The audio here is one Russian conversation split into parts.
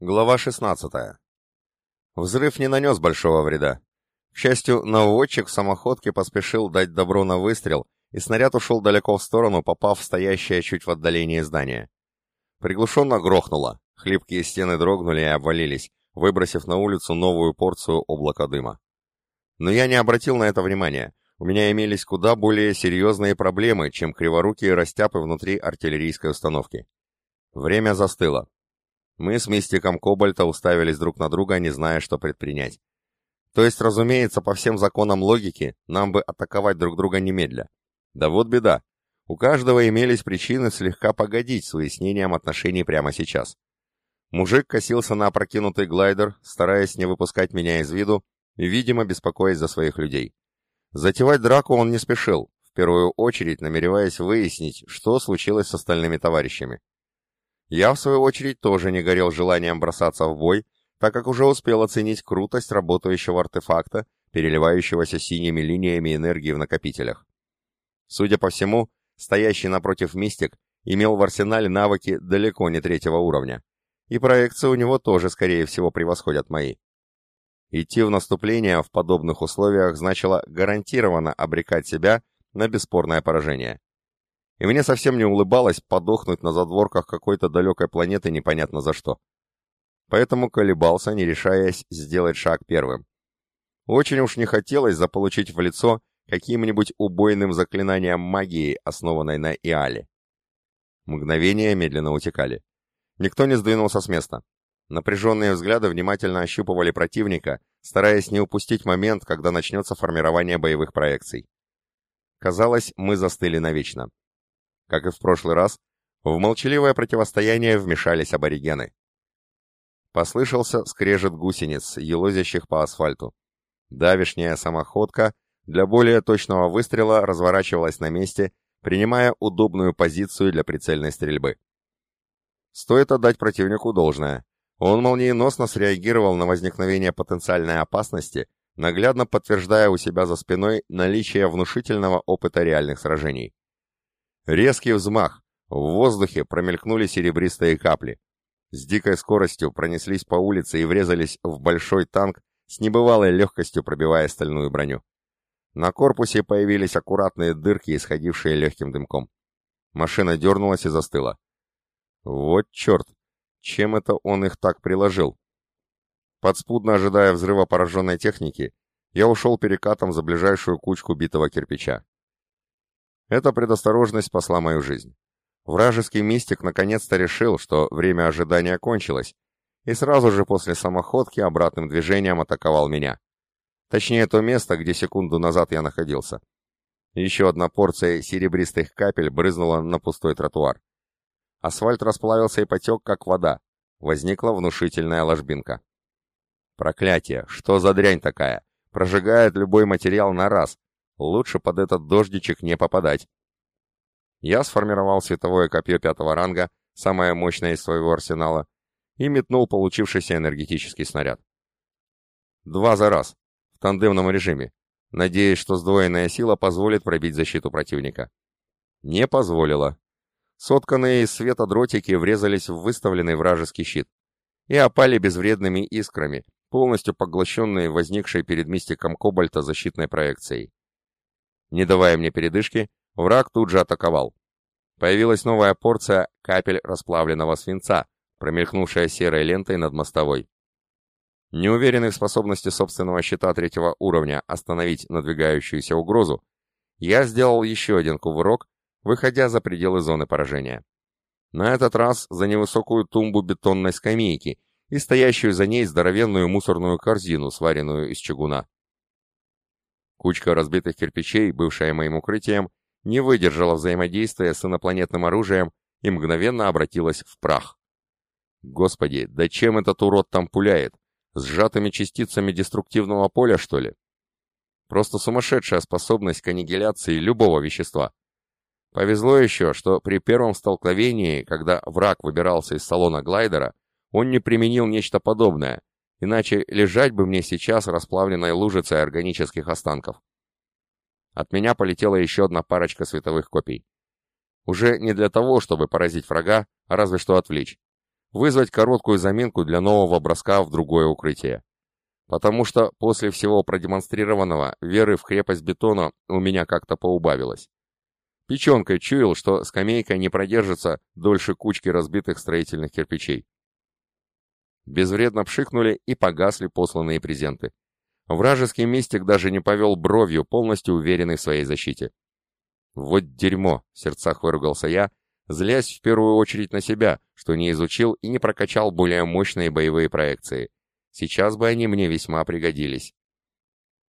Глава 16. Взрыв не нанес большого вреда. К счастью, наводчик в самоходке поспешил дать добро на выстрел, и снаряд ушел далеко в сторону, попав в стоящее чуть в отдалении здание. Приглушенно грохнуло, хлипкие стены дрогнули и обвалились, выбросив на улицу новую порцию облака дыма. Но я не обратил на это внимания. У меня имелись куда более серьезные проблемы, чем криворукие растяпы внутри артиллерийской установки. Время застыло. Мы с мистиком Кобальта уставились друг на друга, не зная, что предпринять. То есть, разумеется, по всем законам логики, нам бы атаковать друг друга немедля. Да вот беда. У каждого имелись причины слегка погодить с выяснением отношений прямо сейчас. Мужик косился на опрокинутый глайдер, стараясь не выпускать меня из виду и, видимо, беспокоясь за своих людей. Затевать драку он не спешил, в первую очередь намереваясь выяснить, что случилось с остальными товарищами. Я, в свою очередь, тоже не горел желанием бросаться в бой, так как уже успел оценить крутость работающего артефакта, переливающегося синими линиями энергии в накопителях. Судя по всему, стоящий напротив мистик имел в арсенале навыки далеко не третьего уровня, и проекции у него тоже, скорее всего, превосходят мои. Идти в наступление в подобных условиях значило гарантированно обрекать себя на бесспорное поражение и мне совсем не улыбалось подохнуть на задворках какой-то далекой планеты непонятно за что. Поэтому колебался, не решаясь сделать шаг первым. Очень уж не хотелось заполучить в лицо каким-нибудь убойным заклинанием магии, основанной на Иале. Мгновения медленно утекали. Никто не сдвинулся с места. Напряженные взгляды внимательно ощупывали противника, стараясь не упустить момент, когда начнется формирование боевых проекций. Казалось, мы застыли навечно. Как и в прошлый раз, в молчаливое противостояние вмешались аборигены. Послышался скрежет гусениц, елозящих по асфальту. Давишняя самоходка для более точного выстрела разворачивалась на месте, принимая удобную позицию для прицельной стрельбы. Стоит отдать противнику должное. Он молниеносно среагировал на возникновение потенциальной опасности, наглядно подтверждая у себя за спиной наличие внушительного опыта реальных сражений. Резкий взмах. В воздухе промелькнули серебристые капли. С дикой скоростью пронеслись по улице и врезались в большой танк с небывалой легкостью пробивая стальную броню. На корпусе появились аккуратные дырки, исходившие легким дымком. Машина дернулась и застыла. Вот черт! Чем это он их так приложил? Подспудно ожидая взрыва пораженной техники, я ушел перекатом за ближайшую кучку битого кирпича. Эта предосторожность спасла мою жизнь. Вражеский мистик наконец-то решил, что время ожидания кончилось, и сразу же после самоходки обратным движением атаковал меня. Точнее, то место, где секунду назад я находился. Еще одна порция серебристых капель брызнула на пустой тротуар. Асфальт расплавился и потек, как вода. Возникла внушительная ложбинка. Проклятие! Что за дрянь такая? Прожигает любой материал на раз, Лучше под этот дождичек не попадать. Я сформировал световое копье пятого ранга, самое мощное из своего арсенала, и метнул получившийся энергетический снаряд. Два за раз, в тандемном режиме, надеясь, что сдвоенная сила позволит пробить защиту противника. Не позволила. Сотканные из света дротики врезались в выставленный вражеский щит и опали безвредными искрами, полностью поглощенные возникшей перед мистиком Кобальта защитной проекцией. Не давая мне передышки, враг тут же атаковал. Появилась новая порция капель расплавленного свинца, промелькнувшая серой лентой над мостовой. Неуверенный в способности собственного щита третьего уровня остановить надвигающуюся угрозу, я сделал еще один кувырок, выходя за пределы зоны поражения. На этот раз за невысокую тумбу бетонной скамейки и стоящую за ней здоровенную мусорную корзину, сваренную из чугуна. Кучка разбитых кирпичей, бывшая моим укрытием, не выдержала взаимодействия с инопланетным оружием и мгновенно обратилась в прах. Господи, да чем этот урод там пуляет? Сжатыми частицами деструктивного поля, что ли? Просто сумасшедшая способность к аннигиляции любого вещества. Повезло еще, что при первом столкновении, когда враг выбирался из салона глайдера, он не применил нечто подобное, Иначе лежать бы мне сейчас расплавленной лужицей органических останков. От меня полетела еще одна парочка световых копий. Уже не для того, чтобы поразить врага, а разве что отвлечь. вызвать короткую заминку для нового броска в другое укрытие. Потому что после всего продемонстрированного веры в крепость бетона у меня как-то поубавилось. Печенкой чуял, что скамейка не продержится дольше кучки разбитых строительных кирпичей. Безвредно пшикнули и погасли посланные презенты. Вражеский мистик даже не повел бровью, полностью уверенный в своей защите. «Вот дерьмо!» — в сердцах выругался я, злясь в первую очередь на себя, что не изучил и не прокачал более мощные боевые проекции. Сейчас бы они мне весьма пригодились.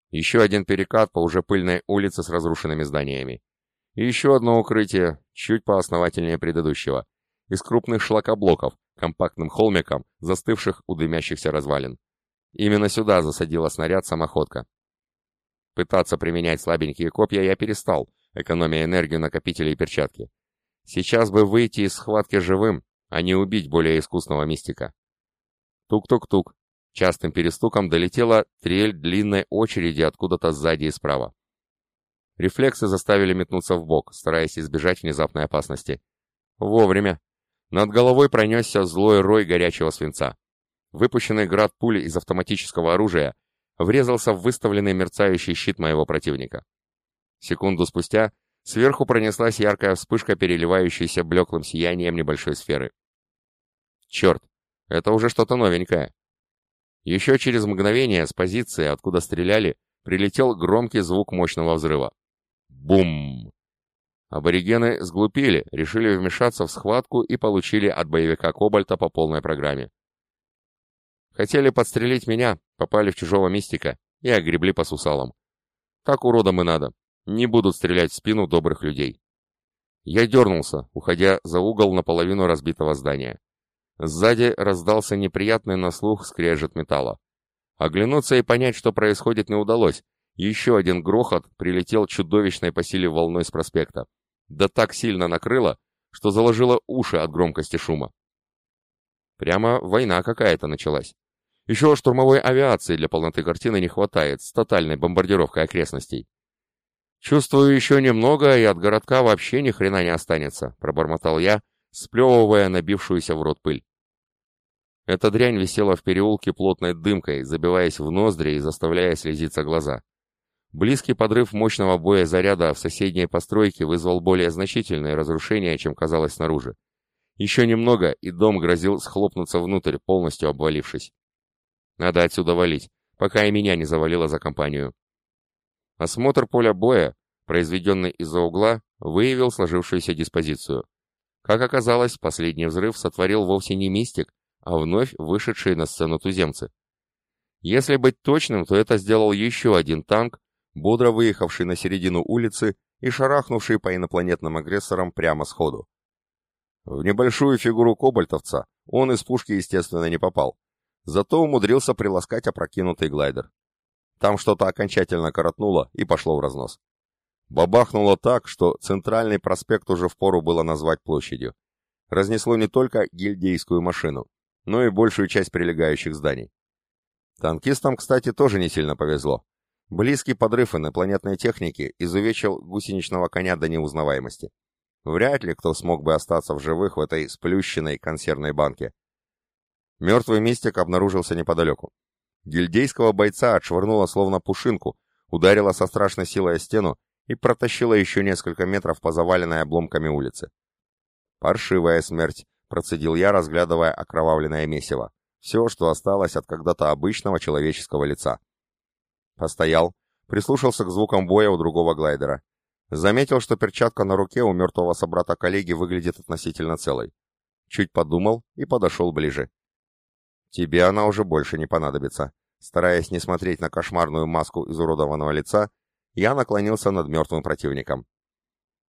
Еще один перекат по уже пыльной улице с разрушенными зданиями. И еще одно укрытие, чуть поосновательнее предыдущего, из крупных шлакоблоков, компактным холмиком, застывших у дымящихся развалин. Именно сюда засадила снаряд самоходка. Пытаться применять слабенькие копья я перестал, экономя энергию накопителя и перчатки. Сейчас бы выйти из схватки живым, а не убить более искусного мистика. Тук-тук-тук. Частым перестуком долетела трель длинной очереди откуда-то сзади и справа. Рефлексы заставили метнуться в бок, стараясь избежать внезапной опасности. Вовремя. Над головой пронесся злой рой горячего свинца. Выпущенный град пули из автоматического оружия врезался в выставленный мерцающий щит моего противника. Секунду спустя сверху пронеслась яркая вспышка, переливающаяся блеклым сиянием небольшой сферы. Черт, это уже что-то новенькое. Еще через мгновение с позиции, откуда стреляли, прилетел громкий звук мощного взрыва. Бум! Аборигены сглупили, решили вмешаться в схватку и получили от боевика Кобальта по полной программе. Хотели подстрелить меня, попали в чужого мистика и огребли по сусалам. Так уродам и надо. Не будут стрелять в спину добрых людей. Я дернулся, уходя за угол наполовину разбитого здания. Сзади раздался неприятный на слух скрежет металла. Оглянуться и понять, что происходит, не удалось. Еще один грохот прилетел чудовищной по силе волной с проспекта. Да так сильно накрыло, что заложило уши от громкости шума. Прямо война какая-то началась. Еще штурмовой авиации для полноты картины не хватает с тотальной бомбардировкой окрестностей. «Чувствую еще немного, и от городка вообще ни хрена не останется», — пробормотал я, сплевывая набившуюся в рот пыль. Эта дрянь висела в переулке плотной дымкой, забиваясь в ноздри и заставляя слезиться глаза. Близкий подрыв мощного боя заряда в соседней постройке вызвал более значительные разрушения, чем казалось снаружи. Еще немного, и дом грозил схлопнуться внутрь, полностью обвалившись. Надо отсюда валить, пока и меня не завалило за компанию. Осмотр поля боя, произведенный из-за угла, выявил сложившуюся диспозицию. Как оказалось, последний взрыв сотворил вовсе не мистик, а вновь вышедшие на сцену туземцы. Если быть точным, то это сделал еще один танк, бодро выехавший на середину улицы и шарахнувший по инопланетным агрессорам прямо сходу. В небольшую фигуру кобальтовца он из пушки, естественно, не попал, зато умудрился приласкать опрокинутый глайдер. Там что-то окончательно коротнуло и пошло в разнос. Бабахнуло так, что центральный проспект уже впору было назвать площадью. Разнесло не только гильдейскую машину, но и большую часть прилегающих зданий. Танкистам, кстати, тоже не сильно повезло. Близкий подрыв инопланетной техники изувечил гусеничного коня до неузнаваемости. Вряд ли кто смог бы остаться в живых в этой сплющенной консервной банке. Мертвый мистик обнаружился неподалеку. Гильдейского бойца отшвырнуло словно пушинку, ударила со страшной силой о стену и протащила еще несколько метров по заваленной обломками улице. «Паршивая смерть», — процедил я, разглядывая окровавленное месиво. Все, что осталось от когда-то обычного человеческого лица. Постоял, прислушался к звукам боя у другого глайдера. Заметил, что перчатка на руке у мертвого собрата-коллеги выглядит относительно целой. Чуть подумал и подошел ближе. Тебе она уже больше не понадобится. Стараясь не смотреть на кошмарную маску изуродованного лица, я наклонился над мертвым противником.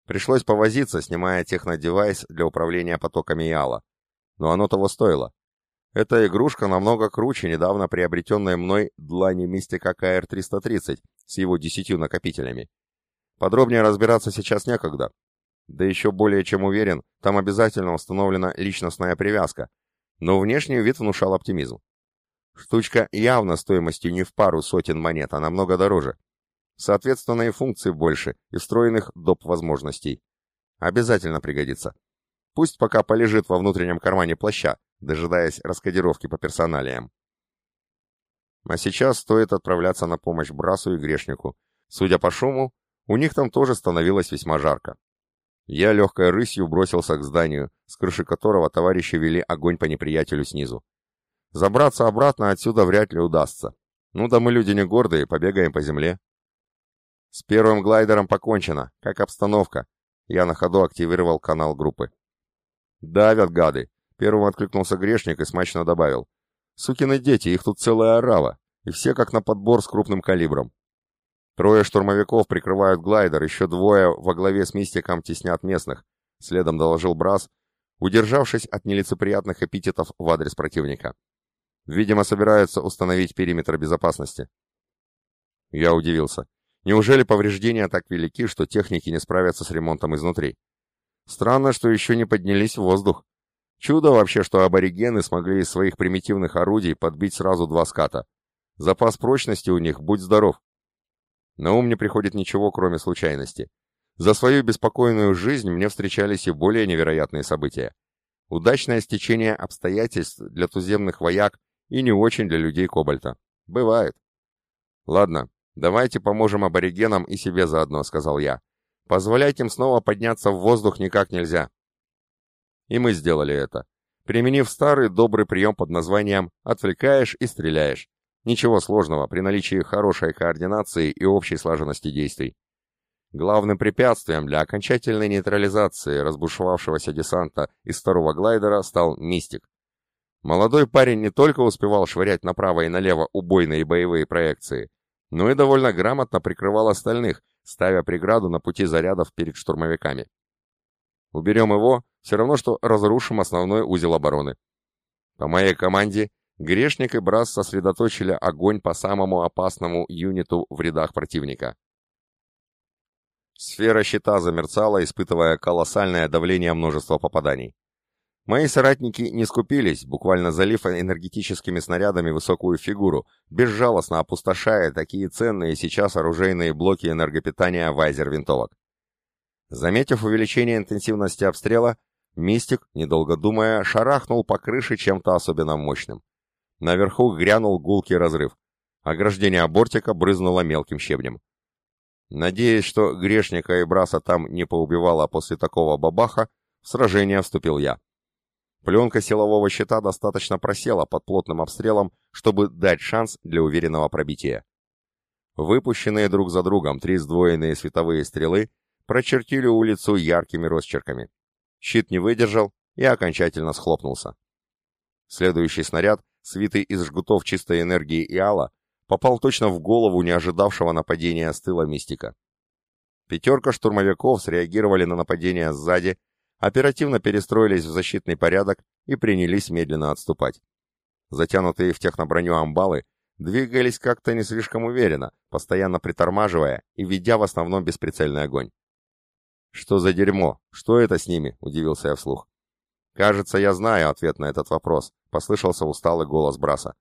Пришлось повозиться, снимая технодевайс для управления потоками Иала. Но оно того стоило. Эта игрушка намного круче недавно приобретенной мной длани Мистика КР-330 с его десятью накопителями. Подробнее разбираться сейчас некогда. Да еще более чем уверен, там обязательно установлена личностная привязка, но внешний вид внушал оптимизм. Штучка явно стоимостью не в пару сотен монет, а намного дороже. Соответственно, и функций больше, и встроенных доп. возможностей. Обязательно пригодится. Пусть пока полежит во внутреннем кармане плаща, дожидаясь раскодировки по персоналиям. А сейчас стоит отправляться на помощь Брасу и Грешнику. Судя по шуму, у них там тоже становилось весьма жарко. Я легкой рысью бросился к зданию, с крыши которого товарищи вели огонь по неприятелю снизу. Забраться обратно отсюда вряд ли удастся. Ну да мы люди не гордые, побегаем по земле. С первым глайдером покончено. Как обстановка? Я на ходу активировал канал группы. Давят гады. Первым откликнулся грешник и смачно добавил. Сукины дети, их тут целая орава, и все как на подбор с крупным калибром. Трое штурмовиков прикрывают глайдер, еще двое во главе с мистиком теснят местных, следом доложил Брас, удержавшись от нелицеприятных эпитетов в адрес противника. Видимо, собираются установить периметр безопасности. Я удивился. Неужели повреждения так велики, что техники не справятся с ремонтом изнутри? Странно, что еще не поднялись в воздух. Чудо вообще, что аборигены смогли из своих примитивных орудий подбить сразу два ската. Запас прочности у них, будь здоров. На ум не приходит ничего, кроме случайности. За свою беспокойную жизнь мне встречались и более невероятные события. Удачное стечение обстоятельств для туземных вояк и не очень для людей Кобальта. Бывает. Ладно, давайте поможем аборигенам и себе заодно, сказал я. Позволять им снова подняться в воздух никак нельзя. И мы сделали это, применив старый добрый прием под названием «отвлекаешь и стреляешь». Ничего сложного при наличии хорошей координации и общей слаженности действий. Главным препятствием для окончательной нейтрализации разбушевавшегося десанта из второго глайдера стал «Мистик». Молодой парень не только успевал швырять направо и налево убойные боевые проекции, но и довольно грамотно прикрывал остальных, ставя преграду на пути зарядов перед штурмовиками. Уберем его, все равно, что разрушим основной узел обороны. По моей команде Грешник и Брас сосредоточили огонь по самому опасному юниту в рядах противника. Сфера щита замерцала, испытывая колоссальное давление множества попаданий. Мои соратники не скупились, буквально залив энергетическими снарядами высокую фигуру, безжалостно опустошая такие ценные сейчас оружейные блоки энергопитания вайзер-винтовок. Заметив увеличение интенсивности обстрела, Мистик, недолго думая, шарахнул по крыше чем-то особенно мощным. Наверху грянул гулкий разрыв. Ограждение бортика брызнуло мелким щебнем. Надеясь, что грешника и браса там не поубивало после такого бабаха, в сражение вступил я. Пленка силового щита достаточно просела под плотным обстрелом, чтобы дать шанс для уверенного пробития. Выпущенные друг за другом три сдвоенные световые стрелы прочертили улицу яркими росчерками. Щит не выдержал и окончательно схлопнулся. Следующий снаряд, свитый из жгутов чистой энергии и ала, попал точно в голову не ожидавшего нападения с тыла мистика. Пятерка штурмовиков среагировали на нападение сзади, оперативно перестроились в защитный порядок и принялись медленно отступать. Затянутые в техноброню амбалы двигались как-то не слишком уверенно, постоянно притормаживая и ведя в основном бесприцельный огонь. «Что за дерьмо? Что это с ними?» — удивился я вслух. «Кажется, я знаю ответ на этот вопрос», — послышался усталый голос Браса.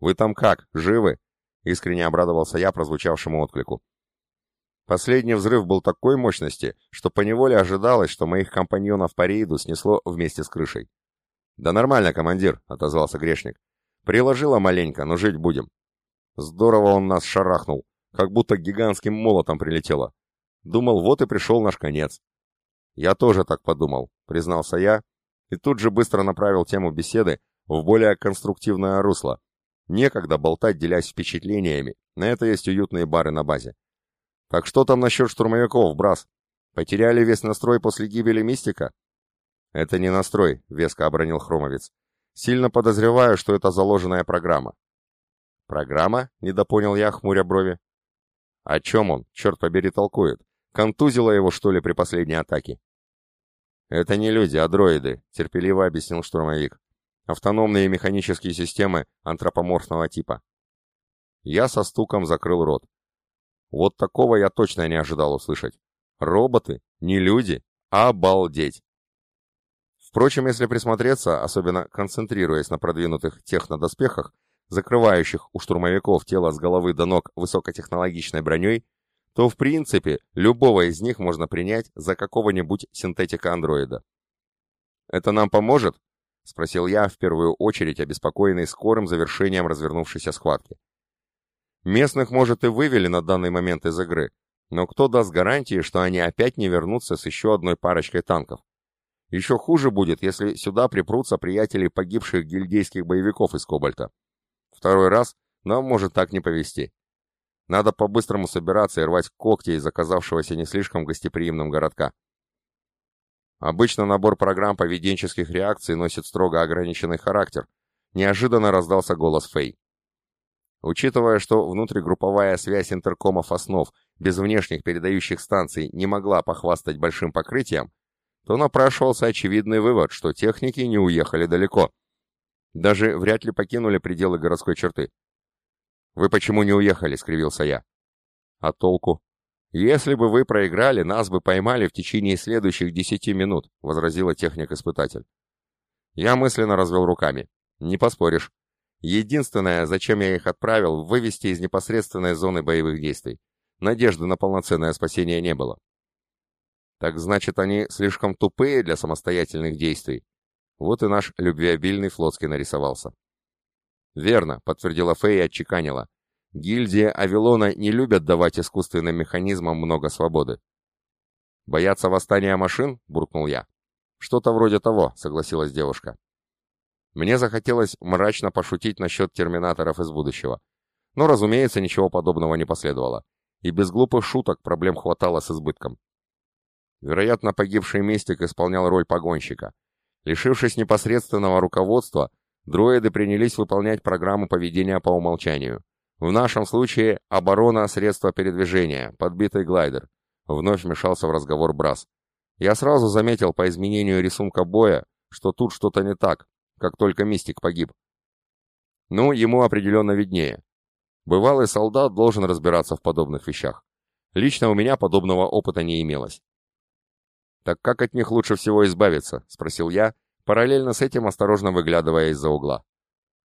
«Вы там как? Живы?» — искренне обрадовался я прозвучавшему отклику. Последний взрыв был такой мощности, что поневоле ожидалось, что моих компаньонов по рейду снесло вместе с крышей. «Да нормально, командир», — отозвался грешник. «Приложила маленько, но жить будем». Здорово он нас шарахнул, как будто гигантским молотом прилетело. Думал, вот и пришел наш конец. Я тоже так подумал, признался я, и тут же быстро направил тему беседы в более конструктивное русло. Некогда болтать, делясь впечатлениями, на это есть уютные бары на базе. Так что там насчет штурмовиков, Брас? Потеряли весь настрой после гибели Мистика? Это не настрой, веско обронил Хромовец. Сильно подозреваю, что это заложенная программа. Программа? Недопонял я, хмуря брови. О чем он, черт побери, толкует? Контузило его, что ли, при последней атаке? Это не люди, а дроиды, терпеливо объяснил штурмовик. Автономные механические системы антропоморфного типа. Я со стуком закрыл рот. Вот такого я точно не ожидал услышать. Роботы, не люди, обалдеть. Впрочем, если присмотреться, особенно концентрируясь на продвинутых технодоспехах, закрывающих у штурмовиков тело с головы до ног высокотехнологичной броней, то в принципе любого из них можно принять за какого-нибудь синтетика-андроида. Это нам поможет? — спросил я, в первую очередь обеспокоенный скорым завершением развернувшейся схватки. «Местных, может, и вывели на данный момент из игры, но кто даст гарантии, что они опять не вернутся с еще одной парочкой танков? Еще хуже будет, если сюда припрутся приятели погибших гильдейских боевиков из Кобальта. Второй раз нам может так не повезти. Надо по-быстрому собираться и рвать когти из оказавшегося не слишком гостеприимным городка. Обычно набор программ поведенческих реакций носит строго ограниченный характер. Неожиданно раздался голос Фэй. Учитывая, что внутригрупповая связь интеркомов основ без внешних передающих станций не могла похвастать большим покрытием, то напрашивался очевидный вывод, что техники не уехали далеко. Даже вряд ли покинули пределы городской черты. «Вы почему не уехали?» — скривился я. «А толку? Если бы вы проиграли, нас бы поймали в течение следующих десяти минут», — возразила техник-испытатель. Я мысленно развел руками. «Не поспоришь. Единственное, зачем я их отправил, вывести из непосредственной зоны боевых действий. Надежды на полноценное спасение не было. Так значит, они слишком тупые для самостоятельных действий. Вот и наш любвеобильный флотский нарисовался. «Верно», — подтвердила Фэй и отчеканила. «Гильдия Авилона не любят давать искусственным механизмам много свободы». «Боятся восстания машин?» — буркнул я. «Что-то вроде того», — согласилась девушка. Мне захотелось мрачно пошутить насчет терминаторов из будущего. Но, разумеется, ничего подобного не последовало. И без глупых шуток проблем хватало с избытком. Вероятно, погибший мистик исполнял роль погонщика. Лишившись непосредственного руководства, Дроиды принялись выполнять программу поведения по умолчанию. В нашем случае оборона средства передвижения, подбитый глайдер. Вновь вмешался в разговор Брас. Я сразу заметил по изменению рисунка боя, что тут что-то не так, как только мистик погиб. Ну, ему определенно виднее. Бывалый солдат должен разбираться в подобных вещах. Лично у меня подобного опыта не имелось. «Так как от них лучше всего избавиться?» — спросил я, параллельно с этим осторожно выглядывая из-за угла.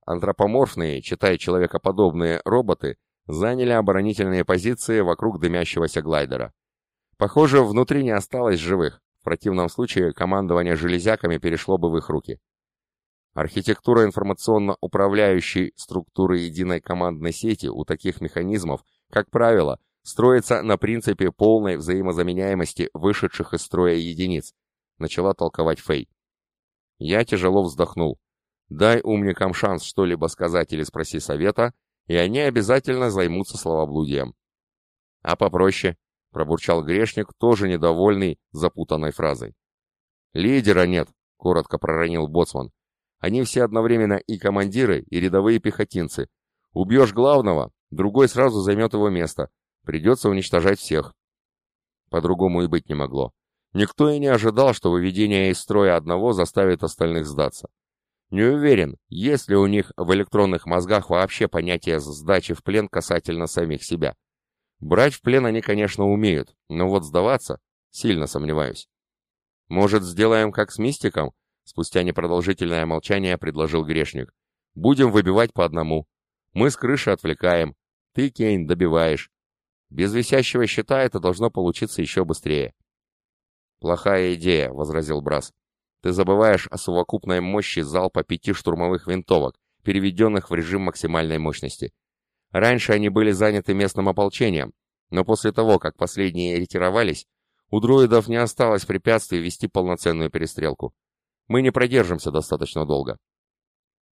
Антропоморфные, читая человекоподобные роботы, заняли оборонительные позиции вокруг дымящегося глайдера. Похоже, внутри не осталось живых, в противном случае командование железяками перешло бы в их руки. Архитектура информационно-управляющей структуры единой командной сети у таких механизмов, как правило, строится на принципе полной взаимозаменяемости вышедших из строя единиц, начала толковать Фэй. Я тяжело вздохнул. Дай умникам шанс что-либо сказать или спроси совета, и они обязательно займутся словоблудием. А попроще, пробурчал грешник, тоже недовольный запутанной фразой. Лидера нет, коротко проронил боцман. Они все одновременно и командиры, и рядовые пехотинцы. Убьешь главного, другой сразу займет его место. Придется уничтожать всех. По-другому и быть не могло. Никто и не ожидал, что выведение из строя одного заставит остальных сдаться. Не уверен, есть ли у них в электронных мозгах вообще понятие сдачи в плен касательно самих себя. Брать в плен они, конечно, умеют, но вот сдаваться сильно сомневаюсь. Может, сделаем как с мистиком? Спустя непродолжительное молчание предложил грешник. Будем выбивать по одному. Мы с крыши отвлекаем. Ты, Кейн, добиваешь. Без висящего щита это должно получиться еще быстрее. «Плохая идея», — возразил Брас. «Ты забываешь о совокупной мощи залпа пяти штурмовых винтовок, переведенных в режим максимальной мощности. Раньше они были заняты местным ополчением, но после того, как последние ретировались, у дроидов не осталось препятствий вести полноценную перестрелку. Мы не продержимся достаточно долго».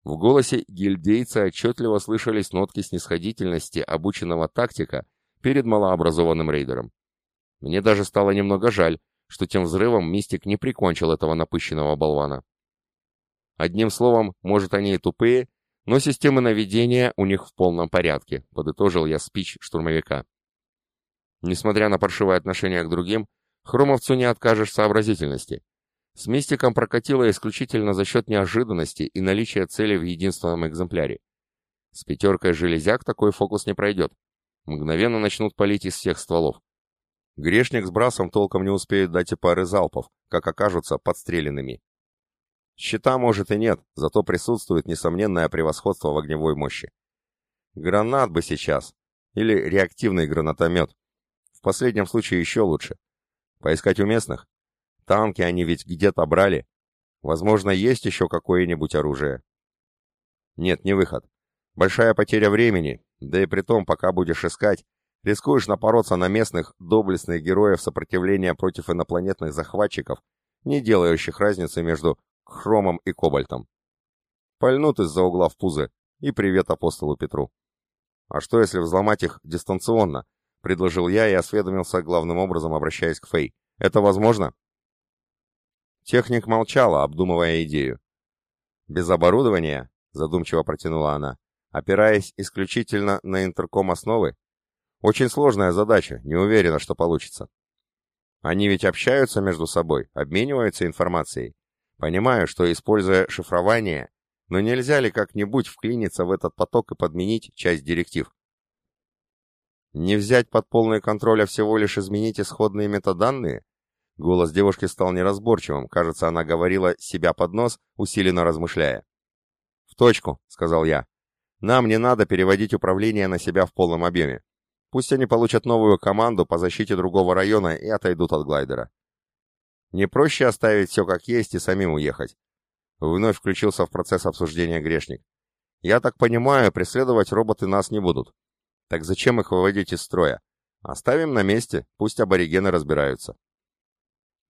В голосе гильдейца отчетливо слышались нотки снисходительности обученного тактика перед малообразованным рейдером. Мне даже стало немного жаль, что тем взрывом Мистик не прикончил этого напыщенного болвана. Одним словом, может они и тупые, но системы наведения у них в полном порядке, подытожил я спич штурмовика. Несмотря на паршивое отношение к другим, Хромовцу не откажешь сообразительности. С Мистиком прокатило исключительно за счет неожиданности и наличия цели в единственном экземпляре. С пятеркой железяк такой фокус не пройдет. Мгновенно начнут палить из всех стволов. Грешник с брасом толком не успеют дать и пары залпов, как окажутся подстреленными. Щита, может, и нет, зато присутствует несомненное превосходство в огневой мощи. Гранат бы сейчас. Или реактивный гранатомет. В последнем случае еще лучше. Поискать у местных? Танки они ведь где-то брали. Возможно, есть еще какое-нибудь оружие. Нет, не выход. Большая потеря времени, да и при том, пока будешь искать, рискуешь напороться на местных, доблестных героев сопротивления против инопланетных захватчиков, не делающих разницы между хромом и кобальтом. Пальнут из-за угла в пузы, и привет апостолу Петру. А что, если взломать их дистанционно? Предложил я и осведомился главным образом, обращаясь к Фэй. Это возможно? Техник молчала, обдумывая идею. Без оборудования, задумчиво протянула она, опираясь исключительно на интерком основы. Очень сложная задача, не уверена, что получится. Они ведь общаются между собой, обмениваются информацией. Понимаю, что, используя шифрование, но нельзя ли как-нибудь вклиниться в этот поток и подменить часть директив? Не взять под полный контроль, а всего лишь изменить исходные метаданные? Голос девушки стал неразборчивым, кажется, она говорила себя под нос, усиленно размышляя. «В точку», — сказал я. «Нам не надо переводить управление на себя в полном объеме. Пусть они получат новую команду по защите другого района и отойдут от глайдера. Не проще оставить все как есть и самим уехать. Вновь включился в процесс обсуждения грешник. Я так понимаю, преследовать роботы нас не будут. Так зачем их выводить из строя? Оставим на месте, пусть аборигены разбираются.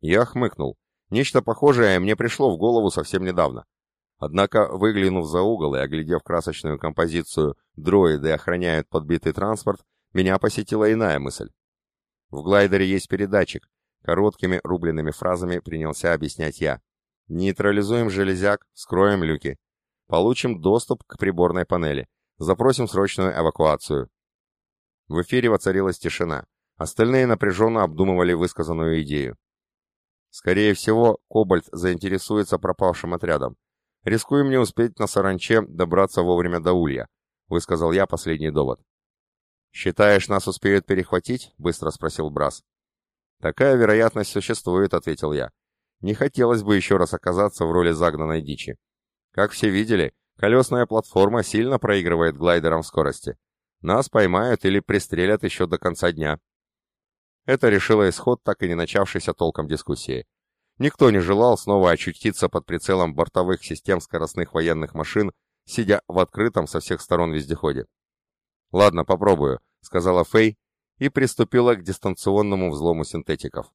Я хмыкнул. Нечто похожее мне пришло в голову совсем недавно. Однако, выглянув за угол и оглядев красочную композицию «Дроиды охраняют подбитый транспорт», меня посетила иная мысль. В глайдере есть передатчик. Короткими рубленными фразами принялся объяснять я. Нейтрализуем железяк, скроем люки. Получим доступ к приборной панели. Запросим срочную эвакуацию. В эфире воцарилась тишина. Остальные напряженно обдумывали высказанную идею. Скорее всего, Кобальт заинтересуется пропавшим отрядом. Рискуем не успеть на саранче добраться вовремя до Улья, высказал я последний довод. «Считаешь, нас успеют перехватить?» — быстро спросил Брас. «Такая вероятность существует», — ответил я. Не хотелось бы еще раз оказаться в роли загнанной дичи. Как все видели, колесная платформа сильно проигрывает глайдерам в скорости. Нас поймают или пристрелят еще до конца дня. Это решило исход так и не начавшейся толком дискуссии. Никто не желал снова очутиться под прицелом бортовых систем скоростных военных машин, сидя в открытом со всех сторон вездеходе. «Ладно, попробую», — сказала Фэй и приступила к дистанционному взлому синтетиков.